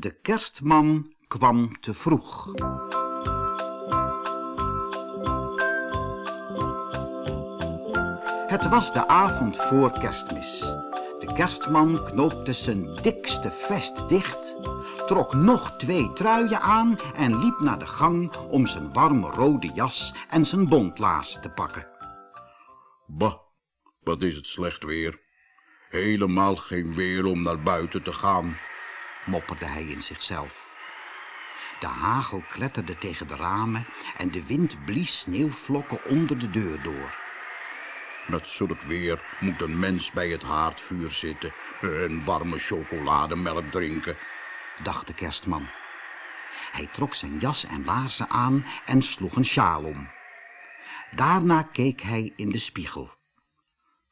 De kerstman kwam te vroeg. Het was de avond voor kerstmis. De kerstman knoopte zijn dikste vest dicht, trok nog twee truien aan en liep naar de gang om zijn warme rode jas en zijn bontlaarzen te pakken. Bah, wat is het slecht weer. Helemaal geen weer om naar buiten te gaan. Mopperde hij in zichzelf. De hagel kletterde tegen de ramen en de wind blies sneeuwvlokken onder de deur door. Met zulk weer moet een mens bij het haardvuur zitten en warme chocolademelk drinken. dacht de kerstman. Hij trok zijn jas en laarzen aan en sloeg een sjaal om. Daarna keek hij in de spiegel.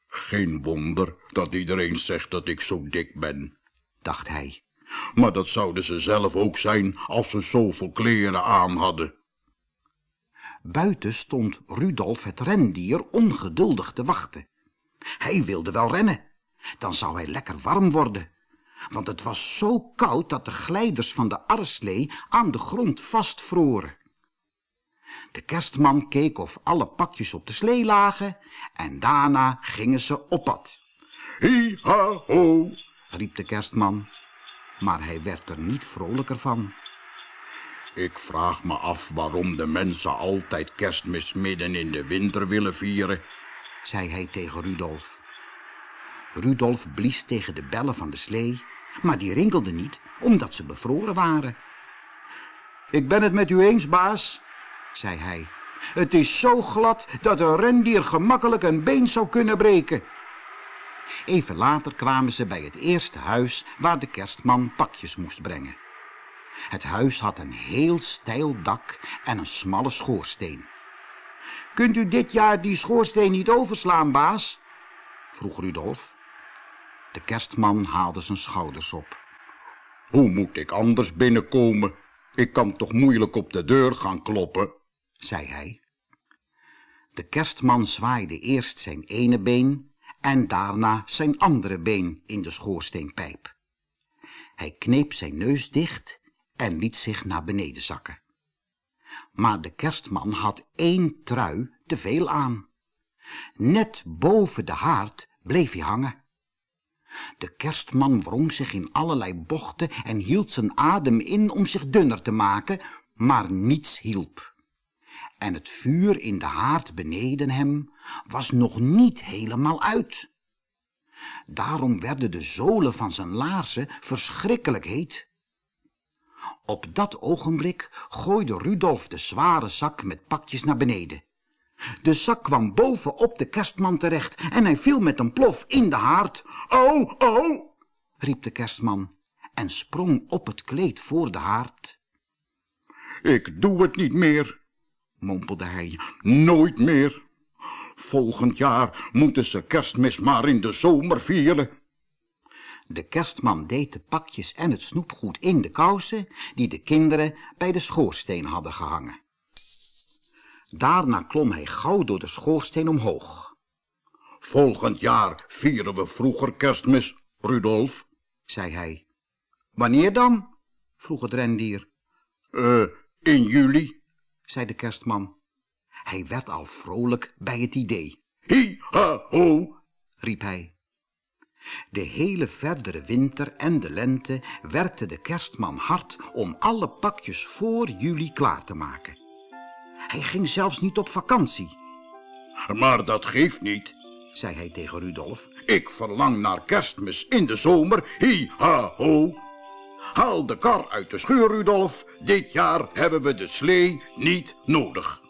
Geen wonder dat iedereen zegt dat ik zo dik ben, dacht hij. Maar dat zouden ze zelf ook zijn als ze zoveel kleren aan hadden. Buiten stond Rudolf het rendier ongeduldig te wachten. Hij wilde wel rennen, dan zou hij lekker warm worden. Want het was zo koud dat de glijders van de arreslee aan de grond vastvroren. De kerstman keek of alle pakjes op de slee lagen en daarna gingen ze op pad. Hi, ha, ho, riep de kerstman, maar hij werd er niet vrolijker van. Ik vraag me af waarom de mensen altijd kerstmis midden in de winter willen vieren, zei hij tegen Rudolf. Rudolf blies tegen de bellen van de slee, maar die rinkelden niet, omdat ze bevroren waren. Ik ben het met u eens, baas, zei hij. Het is zo glad dat een rendier gemakkelijk een been zou kunnen breken. Even later kwamen ze bij het eerste huis waar de kerstman pakjes moest brengen. Het huis had een heel steil dak en een smalle schoorsteen. Kunt u dit jaar die schoorsteen niet overslaan, baas? vroeg Rudolf. De kerstman haalde zijn schouders op. Hoe moet ik anders binnenkomen? Ik kan toch moeilijk op de deur gaan kloppen, zei hij. De kerstman zwaaide eerst zijn ene been en daarna zijn andere been in de schoorsteenpijp. Hij kneep zijn neus dicht en liet zich naar beneden zakken. Maar de kerstman had één trui te veel aan. Net boven de haard bleef hij hangen. De kerstman wrong zich in allerlei bochten en hield zijn adem in om zich dunner te maken, maar niets hielp. En het vuur in de haard beneden hem was nog niet helemaal uit. Daarom werden de zolen van zijn laarzen verschrikkelijk heet. Op dat ogenblik gooide Rudolf de zware zak met pakjes naar beneden. De zak kwam boven op de kerstman terecht en hij viel met een plof in de haard. Au, au, riep de kerstman en sprong op het kleed voor de haard. Ik doe het niet meer, mompelde hij, nooit meer. Volgend jaar moeten ze kerstmis maar in de zomer vieren. De kerstman deed de pakjes en het snoepgoed in de kousen die de kinderen bij de schoorsteen hadden gehangen. Daarna klom hij gauw door de schoorsteen omhoog. Volgend jaar vieren we vroeger kerstmis, Rudolf, zei hij. Wanneer dan? vroeg het rendier. Eh, in juli, zei de kerstman. Hij werd al vrolijk bij het idee. Hi, ha, ho, riep hij. De hele verdere winter en de lente werkte de kerstman hard om alle pakjes voor juli klaar te maken. Hij ging zelfs niet op vakantie. Maar dat geeft niet, zei hij tegen Rudolf. Ik verlang naar kerstmis in de zomer. Hi, ha, ho. Haal de kar uit de schuur, Rudolf. Dit jaar hebben we de slee niet nodig.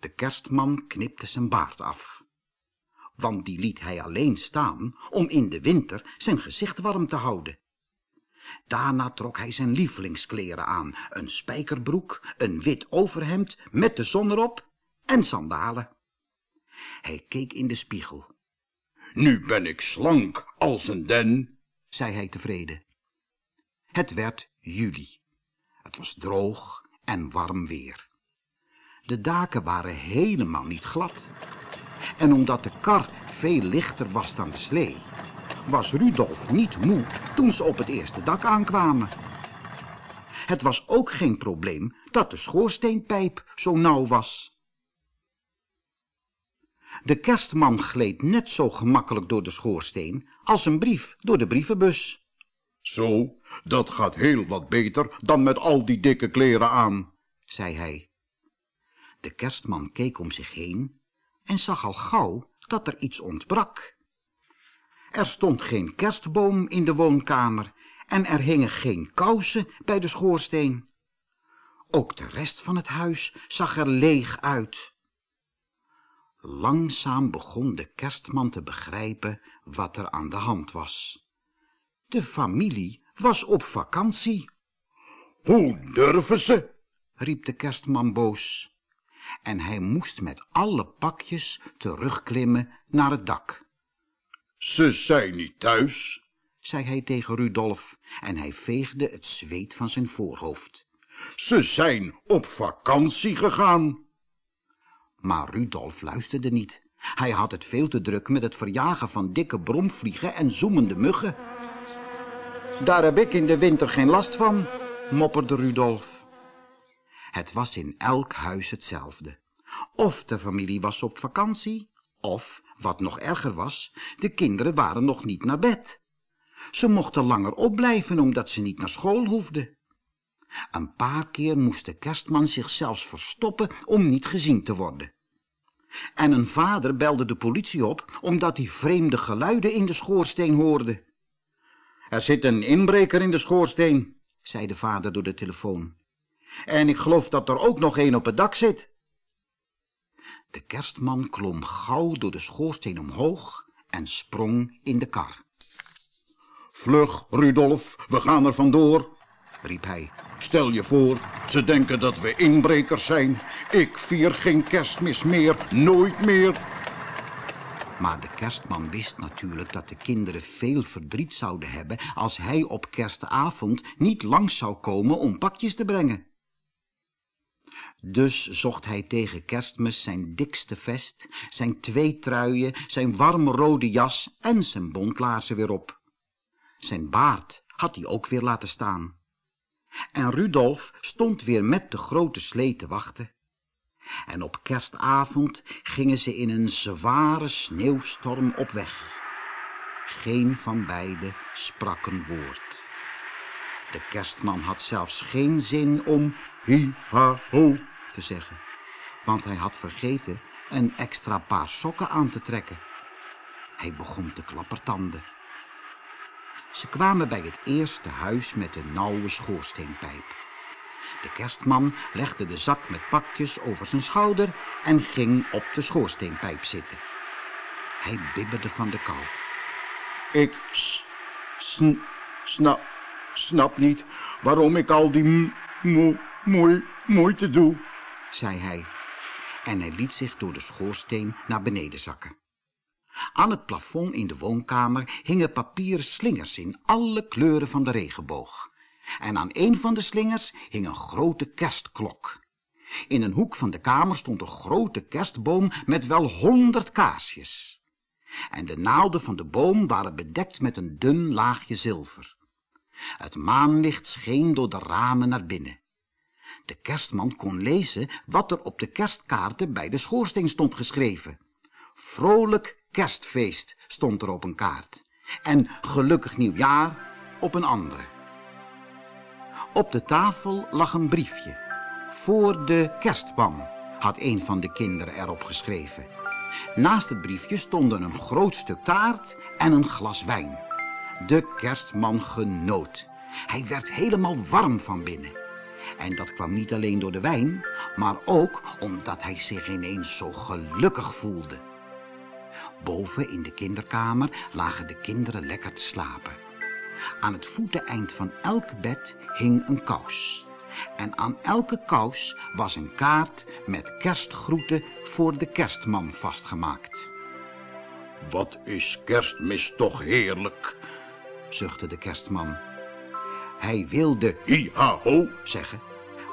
De kerstman knipte zijn baard af. Want die liet hij alleen staan om in de winter zijn gezicht warm te houden. Daarna trok hij zijn lievelingskleren aan, een spijkerbroek, een wit overhemd met de zon erop en sandalen. Hij keek in de spiegel. Nu ben ik slank als een den, zei hij tevreden. Het werd juli. Het was droog en warm weer. De daken waren helemaal niet glad. En omdat de kar veel lichter was dan de slee, was Rudolf niet moe toen ze op het eerste dak aankwamen. Het was ook geen probleem dat de schoorsteenpijp zo nauw was. De kerstman gleed net zo gemakkelijk door de schoorsteen als een brief door de brievenbus. Zo, dat gaat heel wat beter dan met al die dikke kleren aan, zei hij. De kerstman keek om zich heen en zag al gauw dat er iets ontbrak. Er stond geen kerstboom in de woonkamer en er hingen geen kousen bij de schoorsteen. Ook de rest van het huis zag er leeg uit. Langzaam begon de kerstman te begrijpen wat er aan de hand was. De familie was op vakantie. Hoe durven ze? riep de kerstman boos. En hij moest met alle pakjes terugklimmen naar het dak. Ze zijn niet thuis, zei hij tegen Rudolf en hij veegde het zweet van zijn voorhoofd. Ze zijn op vakantie gegaan. Maar Rudolf luisterde niet. Hij had het veel te druk met het verjagen van dikke bromvliegen en zoemende muggen. Daar heb ik in de winter geen last van, mopperde Rudolf. Het was in elk huis hetzelfde. Of de familie was op vakantie, of, wat nog erger was, de kinderen waren nog niet naar bed. Ze mochten langer opblijven omdat ze niet naar school hoefden. Een paar keer moest de kerstman zich zelfs verstoppen om niet gezien te worden. En een vader belde de politie op omdat hij vreemde geluiden in de schoorsteen hoorde. Er zit een inbreker in de schoorsteen, zei de vader door de telefoon. En ik geloof dat er ook nog een op het dak zit. De kerstman klom gauw door de schoorsteen omhoog en sprong in de kar. Vlug, Rudolf, we gaan er vandoor, riep hij. Stel je voor, ze denken dat we inbrekers zijn. Ik vier geen kerstmis meer, nooit meer. Maar de kerstman wist natuurlijk dat de kinderen veel verdriet zouden hebben als hij op kerstavond niet langs zou komen om pakjes te brengen. Dus zocht hij tegen kerstmis zijn dikste vest, zijn twee truien, zijn warme rode jas en zijn bontlaarzen weer op. Zijn baard had hij ook weer laten staan. En Rudolf stond weer met de grote slee te wachten. En op kerstavond gingen ze in een zware sneeuwstorm op weg. Geen van beiden sprak een woord. De kerstman had zelfs geen zin om hi ha ho te zeggen, want hij had vergeten een extra paar sokken aan te trekken. Hij begon te klappertanden. Ze kwamen bij het eerste huis met de nauwe schoorsteenpijp. De kerstman legde de zak met pakjes over zijn schouder en ging op de schoorsteenpijp zitten. Hij bibberde van de kou. Ik sn, snap, snap niet waarom ik al die mo, moe, moeite doe, zei hij. En hij liet zich door de schoorsteen naar beneden zakken. Aan het plafond in de woonkamer hingen papieren slingers in alle kleuren van de regenboog. En aan een van de slingers hing een grote kerstklok. In een hoek van de kamer stond een grote kerstboom met wel honderd kaarsjes. En de naalden van de boom waren bedekt met een dun laagje zilver. Het maanlicht scheen door de ramen naar binnen. De kerstman kon lezen wat er op de kerstkaarten bij de schoorsteen stond geschreven. Vrolijk kerstfeest stond er op een kaart en gelukkig nieuwjaar op een andere. Op de tafel lag een briefje. Voor de kerstman had een van de kinderen erop geschreven. Naast het briefje stonden een groot stuk taart en een glas wijn. De kerstman genoot. Hij werd helemaal warm van binnen. En dat kwam niet alleen door de wijn, maar ook omdat hij zich ineens zo gelukkig voelde. Boven in de kinderkamer lagen de kinderen lekker te slapen. Aan het voeteneind van elk bed hing een kous. En aan elke kous was een kaart met kerstgroeten voor de kerstman vastgemaakt. Wat is kerstmis toch heerlijk, zuchtte de kerstman. Hij wilde hi-ha-ho zeggen,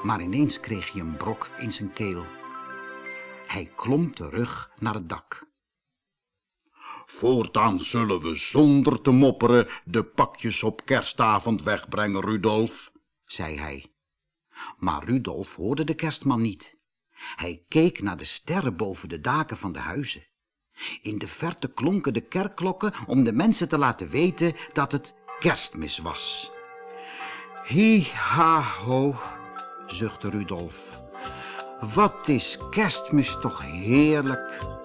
maar ineens kreeg hij een brok in zijn keel. Hij klom terug naar het dak. Voortaan zullen we zonder te mopperen de pakjes op kerstavond wegbrengen, Rudolf, zei hij. Maar Rudolf hoorde de kerstman niet. Hij keek naar de sterren boven de daken van de huizen. In de verte klonken de kerkklokken om de mensen te laten weten dat het kerstmis was. Hi, ha, ho, zuchtte Rudolf. Wat is kerstmis toch heerlijk.